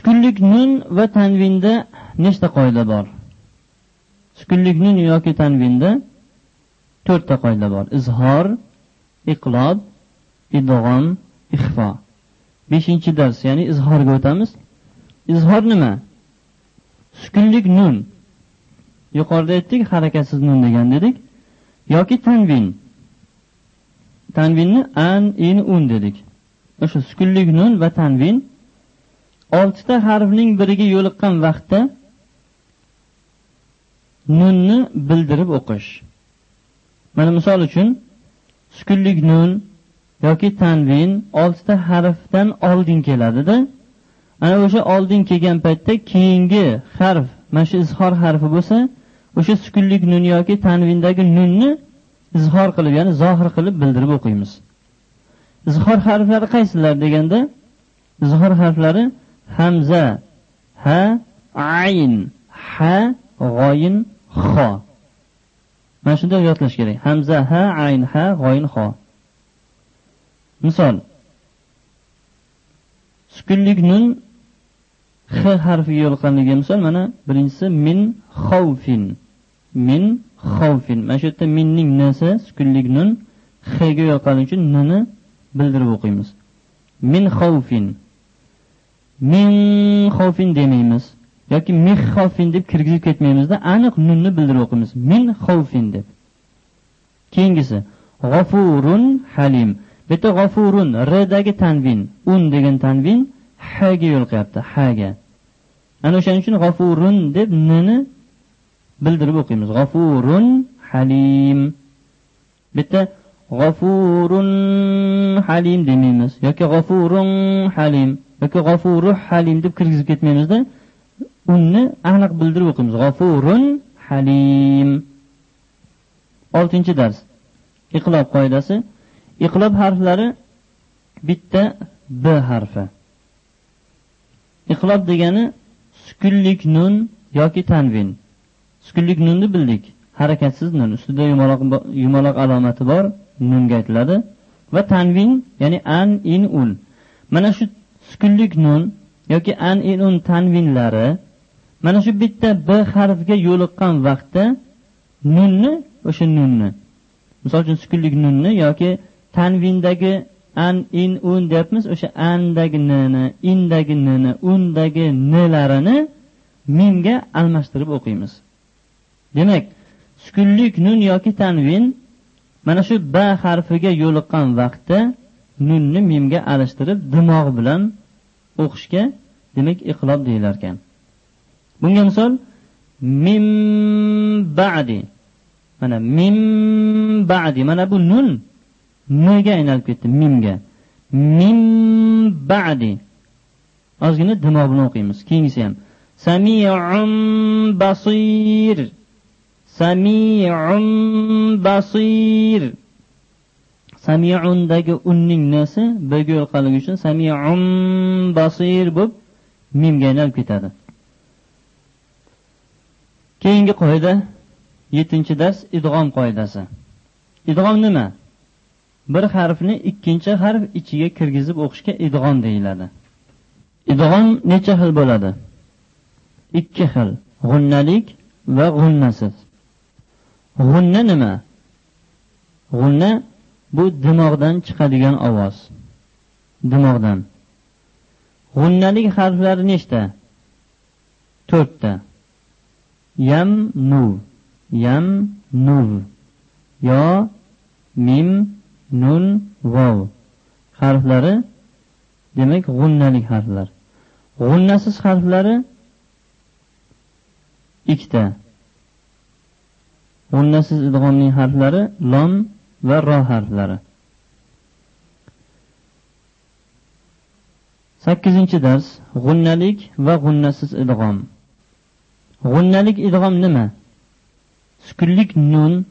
sukunlik nun va tanvinda nechta qoida bor? Sukunlik nun yoki tanvinda to'rtta qoida bor. Izhor iqlob idg'om ixfo. Beshinchi dars ya'ni izhorga o'tamiz. Izhor nima? Sukunlik nun. Yuqorida aytdik harakatsiz nun degan dedik. Yoki tanvin. Tanvinni an in un dedik. O'sha sukunlik nun va tanvin oltita harfning biriga yo'liqqan vaqtda nunni bildirib o'qish. Mana misol uchun sukunlik nun yoki tanvin oltita harfdan oldin keladida ana o'sha oldin kelgan paytda keyingi harf mana shu izhor harfi bo'lsa o'sha sukunlik nun yoki tanvindagi nunni izhor qilib ya'ni zohir qilib bildirib o'qiymiz. Izhor harflari qaysilar deganda izhor harflari hamza ha ayn ha g'oyin xo mana shunday yodlash kerak. Hamza ha ayn ha g'oyin xo misol sukunlik nun x harfiga yo'liqqanligiga misol mana birinchisi min xovfin. Min xovfin. Mana shu yerda minning nasi sukunlik nun xga yo'liqqanligi uchun nini bildirib o'qiymiz. Min xovfin. Min xofin demaymiz yoki mih xofin deb kirgizib ketmaymizda aniq nunni bildirib o'qiymiz min xofin deb. Keyingisi g'ofurun halim. Bu yerda g'ofurun rdagi tanvin un degan tanvin hga yo'liqyapti haga ana o'shaning uchun g'ofurun deb nini bildirib o'qiymiz. G'ofurun halim. Bu yerda g'ofurun halim demaymiz yoki g'ofurun halim yoki g'ofuru halim deb kirgizib ketmaymizda unni aniq bildirib o'qiymiz. G'ofurun halim. Oltinchi dars. Iqlob qoidasi. Iqlob harflari bitta b harfi. Iqlob degani sukunlik nun yoki tanvin. Sukunlik nunni bildik. Harakatsiz nun. Ustida yumaloq yumaloq alomati bor. Nunga aytiladi va tanvin ya'ni an in un mana shu sukunlik nun yoki an in un tanvinlari mana shu bitta b harfga yo'liqqan vaqtda nunni o'sha nunni. Misol uchun sukunlik nunni yoki tanvindagi an in un deyapmiz o'sha andagi nni indagi nni undagi nlarini mimga almashtirib o'qiymiz. Demak sukunlik nun yoki tanvin mana shu ba harfiga yo'liqqan vaqtda nunni mimga alishtirib dimog' bilan o'qishga demak iqlob deyilar ekan bunga misol mim ba'di. Mana mim ba'di. Mana bu nun nga aylanib ketdi mimga? Mim ba'di. Ozgina dimog' bilan o'qiymiz. Keyingisi ham samiun basir. Samiun basir. Samiundagi unning nasi bga yo'qoligi uchun samiun basir bo'lib mimga aylanib ketadi. Keyingi qoida yettinchi dars idg'om qoidasi. Idg'om nima? Bir harfni ikkinchi harf ichiga kirgizib o'qishga idg'om deyiladi. Idg'om necha xil bo'ladi? Ikki xil g'unnalik va g'unnasiz. G'unna nima? G'unna bu dimog'dan chiqadigan ovoz. Dimog'dan. G'unnalik harflari nechta? To'rtta. Yam nu. Yam nuv yo mim nun vov. Harflari demak g'unnalik harflar. G'unnasiz harflari ikkita. G'unnasiz idg'omning harflari lom va ro harflari. Sakkizinchi dars g'unnalik va g'unnasiz idg'om g'unnalik idg'om nima? Sukunlik nun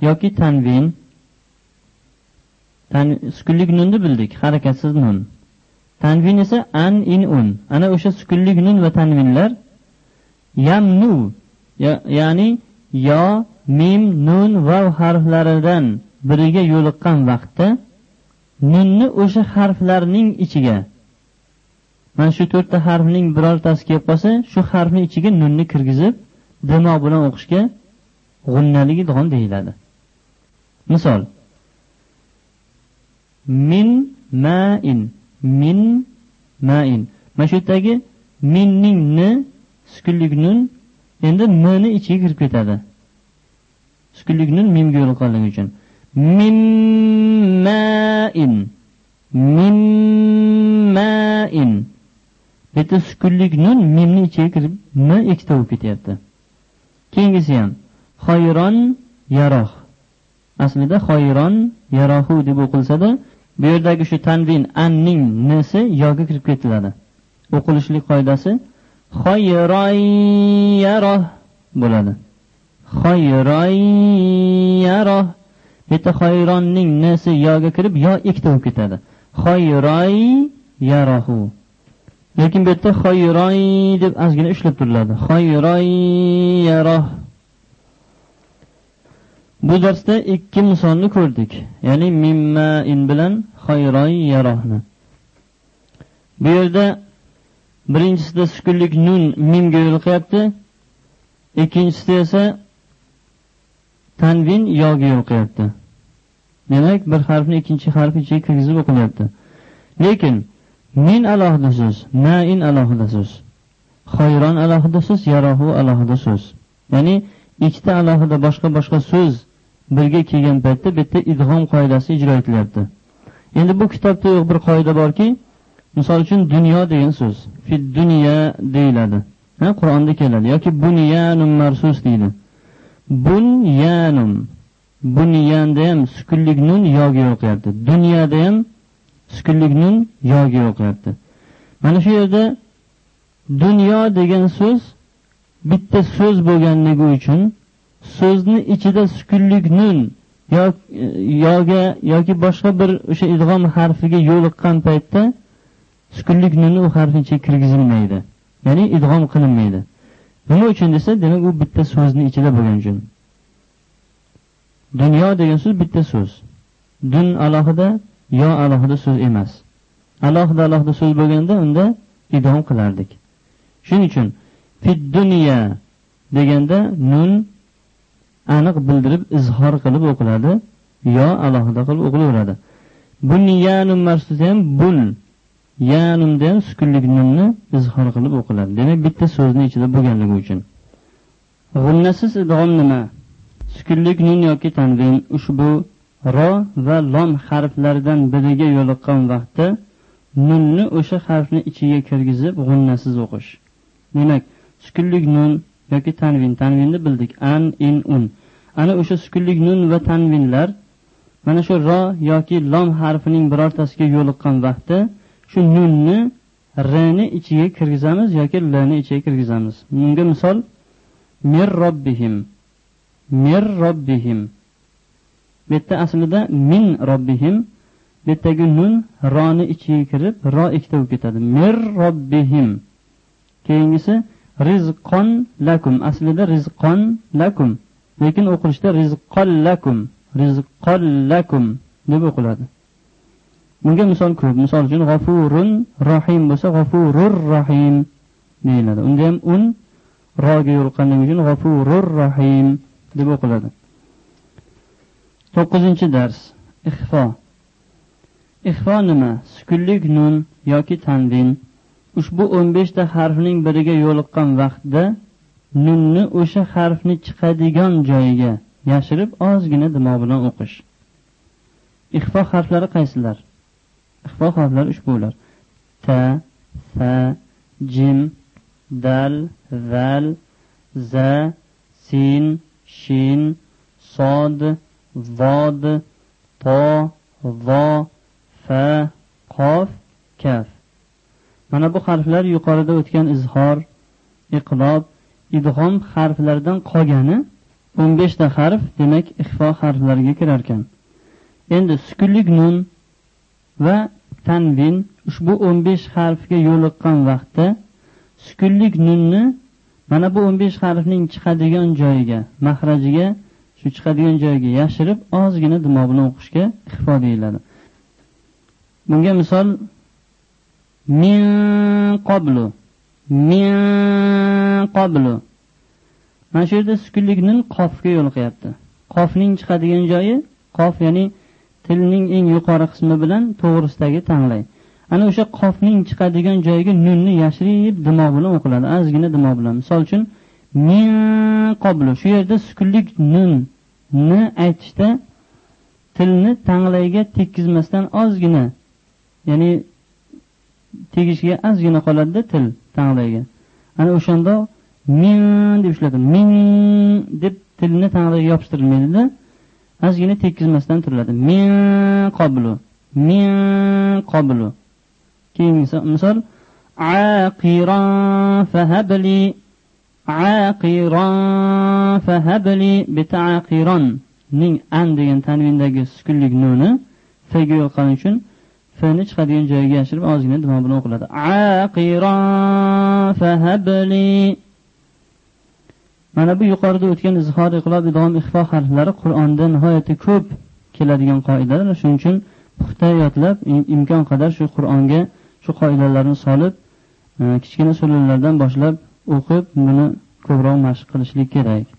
yoki tanvin? Tan, sukunlik nunni bildik harakatsiz nun. Tanvin esa an in un. Ana o'sha sukunlik nun va tanvinlar yamnu ya'ni yo mim nun vav harflaridan biriga yo'liqqan vaqtda nunni o'sha harflarning ichiga. Mana shu to'rtta harfning birortasi kelib qolsa shu harfni ichiga nunni kirgizib dimoq bilan o'qishga g'unnalik idg'om deyiladi. Misol min main min main. Mana shu yerdagi minning ni sukunlik nun endi mni ichiga kirib ketadi. Sukunlikni nun mimga yo'liqqanligi uchun. Mimmain mimmain bu yerda sukunlik nun mimni ichiga kirib m ikkita bo'lib ketyapti. Keyingisi ham xoyron yaroh. Aslida xoyron yarohu deb o'qilsada bu yerdagi shu tanvin anning nisi yoga kirib ketiladi. O'qilishlik qoidasi xoyroy bo'ladi. Xoyroy bu bitta xoyronning nasi yoga kirib yo ikkita bo'lib ketadi. Xoyroy yarahu. Lekin bu yerda xoyroy deb ozgina ushlab turiladi. Xoyroy yaroh bu darsda ikki misolni ko'rdik. Ya'ni mimmain bilan xoyroy yarohni bu yerda birinchisida sukunlik nun mimga yo'liqyapti. Ikkinchisida esa tanvin yoga yo'liqyapti. Demak bir harfni ikkinchi harf ichiga kirgizib o'qilyapti. Lekin min alohida so'z nain alohida so'z xoyron alohida so'z yarohu alohida so'z. Ya'ni ikkita alohida boshqa boshqa so'z birga kelgan paytda bu yerda idg'om qoidasi ijro etilyapti. Endi bu kitobda yo'q bir qoida borki misol uchun dunyo degan so'z fid dunya deyiladi. Ha qur'onda keladi. Yoki bunyanum marsus deydi. Bunyanum bunyanda ham sukunlik nun yoga o'qiyapti. Dunyoda ham sukunlik nun yoga o'qiyapti. Mana shu yerda dunyo degan so'z bitta so'z bo'lganligi uchun so'zni ichida sukunlik nun yoga yoki boshqa bir o'sha idg'om harfiga yo'liqqan paytda sukunlik nunni u harfni ichiga kirgizilmaydi. Ya'ni idg'om qilinmaydi. Nima uchun desa demak u bitta so'zni ichida bo'lgani uchun. Dunyo degan so'z bitta so'z. Dun alohida yo alohida so'z emas. Alohida alohida so'z bo'lganda unda idom qilardik. Shuning uchun fid dunya deganda nun aniq bildirib izhor qilib o'qiladi yo alohida qilib o'qilaveradi. Bunyanu marsusi ham bun. Yanunda ham sukunlik nunni izhor qilib o'qiladi. Demak bitta so'zni ichida bo'lganligi uchun. G'unnasiz idg'om nima? Sukunlik nun yoki tanvin ushbu ro va lom harflaridan biriga yo'liqqan vaqtda nunni o'sha harfni ichiga kirgizib g'unnasiz o'qish. Demak sukunlik nun yoki tanvin tanvinni bildik. An in un. Ana o'sha sukunlik nun va tanvinlar mana shu ro yoki lom harfining birortasiga yo'liqqan vaqtda shu nunni rni ichiga kirgizamiz yoki lni ichiga kirgizamiz. Bunga misol mir robbihim mir robbihim. Bu yerda aslida min robbihim bu yerdagi nun roni ichiga kirib ro ikkita bo'lib ketadi. Mir robbihim. Keyingisi rizqon lakum. Aslida rizqon lakum. Lekin o'qilishda rizqon lakum rizqon lakum deb o'qiladi. Bunga misol ko'p. Misol uchun g'afurun rohim bo'lsa g'afurur rohim deyiladi. Unda ham un roga yo'liqqanligi uchun g'afurur rohim deb o'qiladi. To'qqizinchi dars. Ixfo. Ixfo nima? Sukunlik nun yoki tanvin. Ushbu o'n beshta harfning biriga yo'liqqan vaqtda nunni o'sha harfni chiqadigan joyiga yashirib ozgina dimo bilan o'qish. Ixfo harflari qaysilar? Ixfo uch bo'lar ta fa jim dal zal za sin shin sod vod to vo fa qof kaf. Mana bu harflar yuqorida o'tgan izhor iqlob idg'om harflaridan qolgani o'n beshta harf demak ixfo harflariga kirar ekan endi sukunlik nun va tanvin ushbu o'n besh harfga yo'liqqan vaqtda sukunlik nunni mana bu o'n besh harfning chiqadigan joyiga mahrajiga shu chiqadigan joyiga yashirib ozgina dimo bilan o'qishga ixfo deyiladi bunga misol min qoblu min qoblu mana shu yerda sukunlik nun qofga yo'liqyapti. Qofning chiqadigan joyi qof ya'ni tilning eng yuqori qismi bilan to'g'risidagi tanglay ana o'sha qofning chiqadigan joyiga nunni yashirib dimoq bilan o'qiladi. Ozgina dimoq bilan. Misol uchun min qoblu shu yerda sukunlik nunni aytishda tilni tanglayga tekkizmasdan ozgina ya'ni tegishiga ozgina qoladida til tanglayga ana o'shanda min deb ishlatadi min deb tilni tanglayga yopishtirilmaydida ozgina tekkizmasdan turiladi. Min qoblu min qoblu keyingi misol aqiron fahabli fahabli ning an degan tanvindagi sukunlik nuni faga yo'qqani uchun fni chiqadigan joyiga yashirib ozgina dumo bilan o'qiladi. Aqiron fahabli mana bu yuqorida o'tgan izhor iqlob idom ixfo harflari qur'onda nihoyatda ko'p keladigan qoidalar shuning uchun puxta yodlab imkon qadar shu qur'onga shu qoidalarni solib e, kichkina suralardan boshlab o'qib buni ko'proq mashq qilishlik kerak.